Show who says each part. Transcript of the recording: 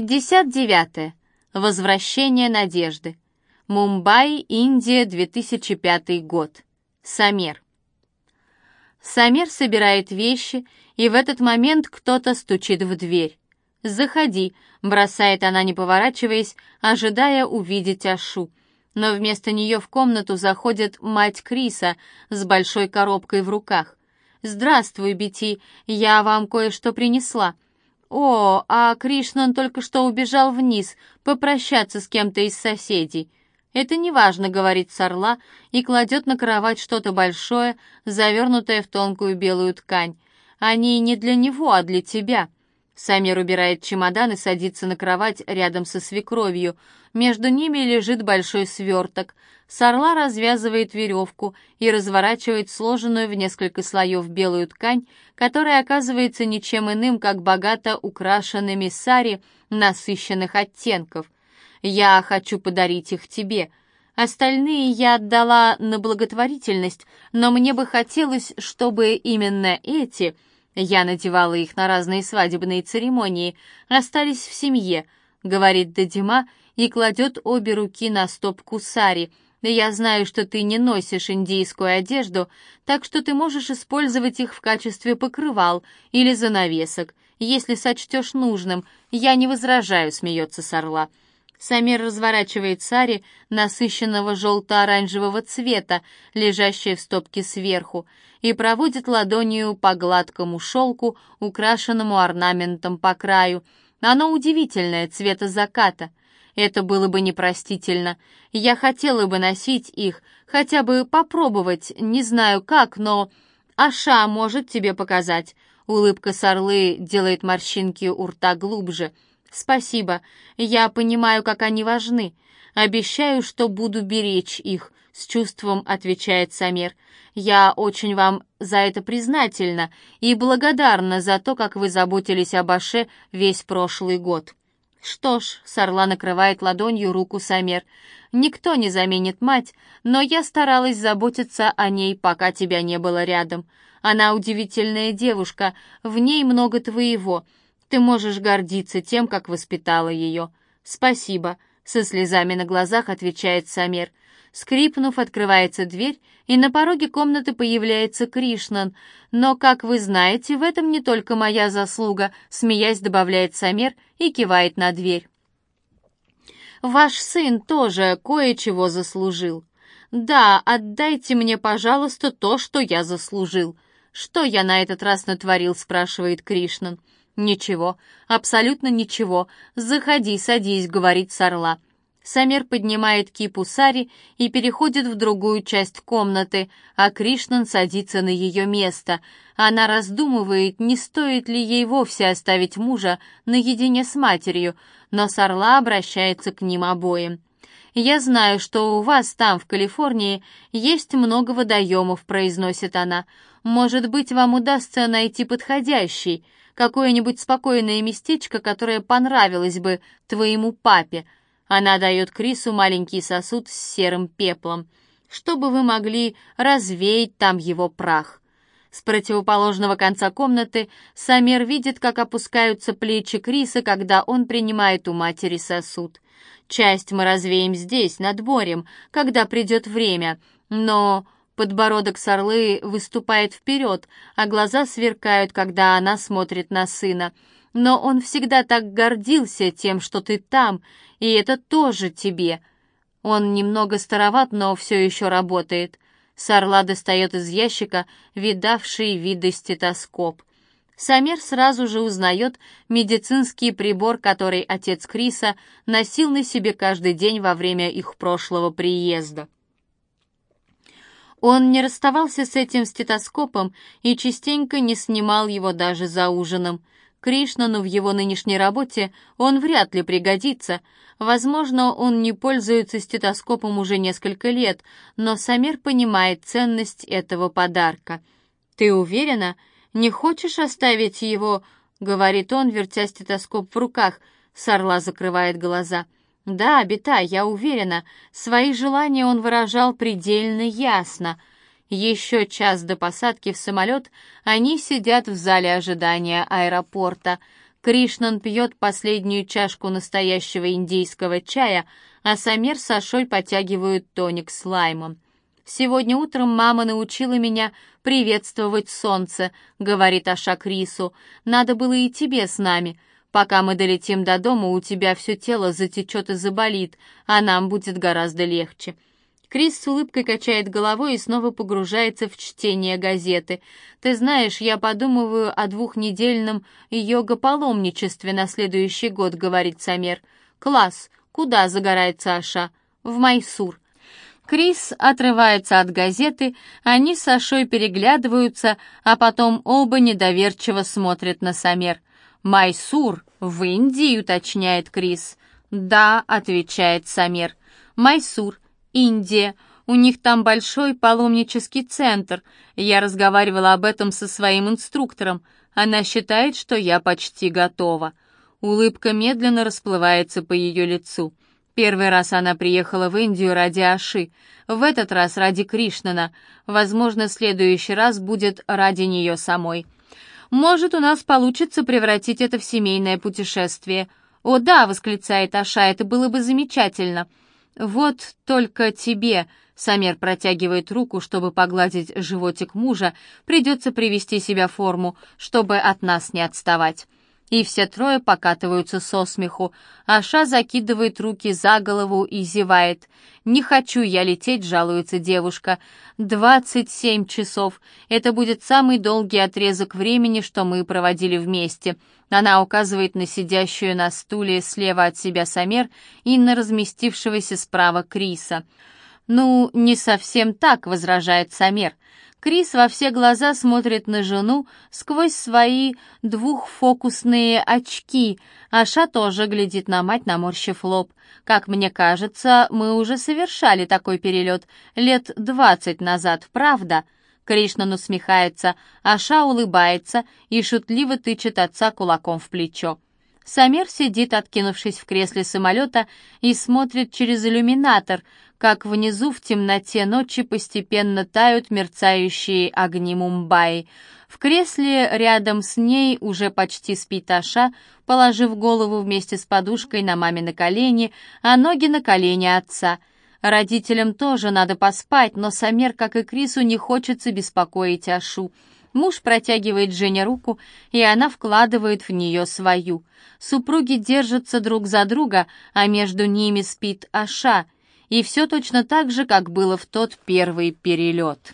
Speaker 1: 59. Возвращение надежды. Мумбаи, Индия, 2005 год. Самер. Самер собирает вещи, и в этот момент кто-то стучит в дверь. «Заходи», — бросает она, не поворачиваясь, ожидая увидеть Ашу. Но вместо нее в комнату заходит мать Криса с большой коробкой в руках. «Здравствуй, Бити, я вам кое-что принесла». «О, а Кришнан только что убежал вниз, попрощаться с кем-то из соседей». «Это неважно», — говорит Сорла и кладет на кровать что-то большое, завернутое в тонкую белую ткань. «Они не для него, а для тебя». Самир убирает чемодан и садится на кровать рядом со свекровью. Между ними лежит большой сверток. Сорла развязывает веревку и разворачивает сложенную в несколько слоев белую ткань, которая оказывается ничем иным, как богато украшенными сари насыщенных оттенков. «Я хочу подарить их тебе», Остальные я отдала на благотворительность, но мне бы хотелось, чтобы именно эти я надевала их на разные свадебные церемонии, остались в семье, говорит Дадима и кладет обе руки на стопку сари. Я знаю, что ты не носишь индийскую одежду, так что ты можешь использовать их в качестве покрывал или занавесок, если сочтешь нужным. Я не возражаю, смеется Сорла. Самир разворачивает сари насыщенного желто-оранжевого цвета, лежащее в стопке сверху, и проводит ладонью по гладкому шелку, украшенному орнаментом по краю. Оно удивительное, цвета заката. Это было бы непростительно. Я хотела бы носить их, хотя бы попробовать, не знаю как, но... Аша может тебе показать. Улыбка Сарлы делает морщинки у рта глубже — «Спасибо. Я понимаю, как они важны. Обещаю, что буду беречь их», — с чувством отвечает Самер. «Я очень вам за это признательна и благодарна за то, как вы заботились об Аше весь прошлый год». «Что ж», — Сарла накрывает ладонью руку Самер, — «никто не заменит мать, но я старалась заботиться о ней, пока тебя не было рядом. Она удивительная девушка, в ней много твоего, ты можешь гордиться тем, как воспитала ее. Спасибо, со слезами на глазах отвечает Самер. Скрипнув, открывается дверь, и на пороге комнаты появляется Кришнан. Но, как вы знаете, в этом не только моя заслуга, смеясь, добавляет Самер и кивает на дверь. Ваш сын тоже кое-чего заслужил. Да, отдайте мне, пожалуйста, то, что я заслужил. Что я на этот раз натворил, спрашивает Кришнан. «Ничего, абсолютно ничего. Заходи, садись», — говорит Сарла. Самер поднимает кипу сари и переходит в другую часть комнаты, а Кришнан садится на ее место. Она раздумывает, не стоит ли ей вовсе оставить мужа наедине с матерью, но Сарла обращается к ним обоим. «Я знаю, что у вас там, в Калифорнии, есть много водоемов», — произносит она. «Может быть, вам удастся найти подходящий какое-нибудь спокойное местечко, которое понравилось бы твоему папе. Она дает Крису маленький сосуд с серым пеплом, чтобы вы могли развеять там его прах. С противоположного конца комнаты Самер видит, как опускаются плечи Криса, когда он принимает у матери сосуд. Часть мы развеем здесь, над морем, когда придет время, но Подбородок Сорлы выступает вперед, а глаза сверкают, когда она смотрит на сына. Но он всегда так гордился тем, что ты там, и это тоже тебе. Он немного староват, но все еще работает. Сарла достает из ящика видавший виды стетоскоп. Самер сразу же узнает медицинский прибор, который отец Криса носил на себе каждый день во время их прошлого приезда. Он не расставался с этим стетоскопом и частенько не снимал его даже за ужином. Кришнану в его нынешней работе он вряд ли пригодится. Возможно, он не пользуется стетоскопом уже несколько лет, но Самир понимает ценность этого подарка. «Ты уверена? Не хочешь оставить его?» — говорит он, вертя стетоскоп в руках. Сарла закрывает глаза. Бита, я уверена, свои желания он выражал предельно ясно. Еще час до посадки в самолет они сидят в зале ожидания аэропорта. Кришнан пьет последнюю чашку настоящего индийского чая, а Самир с Ашой потягивают тоник с лаймом. «Сегодня утром мама научила меня приветствовать солнце», — говорит Аша Крису. «Надо было и тебе с нами. Пока мы долетим до дома, у тебя все тело затечет и заболит, а нам будет гораздо легче». Крис с улыбкой качает головой и снова погружается в чтение газеты. «Ты знаешь, я подумываю о двухнедельном йога-паломничестве на следующий год», — говорит Самер. «Класс! Куда загорается Аша?» «В Майсур». Крис отрывается от газеты, они с Ашой переглядываются, а потом оба недоверчиво смотрят на Самер. «Майсур, в Индии», — уточняет Крис. «Да», — отвечает Самер. «Майсур, Индия. У них там большой паломнический центр. Я разговаривала об этом со своим инструктором. Она считает, что я почти готова». Улыбка медленно расплывается по ее лицу. Первый раз она приехала в Индию ради Аши, в этот раз ради Кришнана. Возможно, следующий раз будет ради нее самой. Может, у нас получится превратить это в семейное путешествие. «О да!» — восклицает Аша, — «это было бы замечательно!» «Вот только тебе», — Самер протягивает руку, чтобы погладить животик мужа, «придется привести себя в форму, чтобы от нас не отставать». И все трое покатываются со смеху. Аша закидывает руки за голову и зевает. «Не хочу я лететь», — жалуется девушка. «Двадцать семь часов. Это будет самый долгий отрезок времени, что мы проводили вместе». Она указывает на сидящую на стуле слева от себя Самер и на разместившегося справа Криса. «Ну, не совсем так», — возражает Самер. Крис во все глаза смотрит на жену сквозь свои двухфокусные очки. Аша тоже глядит на мать, наморщив лоб. Как мне кажется, мы уже совершали такой перелет лет двадцать назад, правда? Кришнан усмехается, Аша улыбается и шутливо тычет отца кулаком в плечо. Самер сидит, откинувшись в кресле самолета, и смотрит через иллюминатор, как внизу в темноте ночи постепенно тают мерцающие огни Мумбаи. В кресле рядом с ней уже почти спит Аша, положив голову вместе с подушкой на мамины колени, а ноги на колени отца. Родителям тоже надо поспать, но Самер, как и Крису, не хочется беспокоить Ашу. Муж протягивает Жене руку, и она вкладывает в нее свою. Супруги держатся друг за друга, а между ними спит Аша. И все точно так же, как было в тот первый перелет.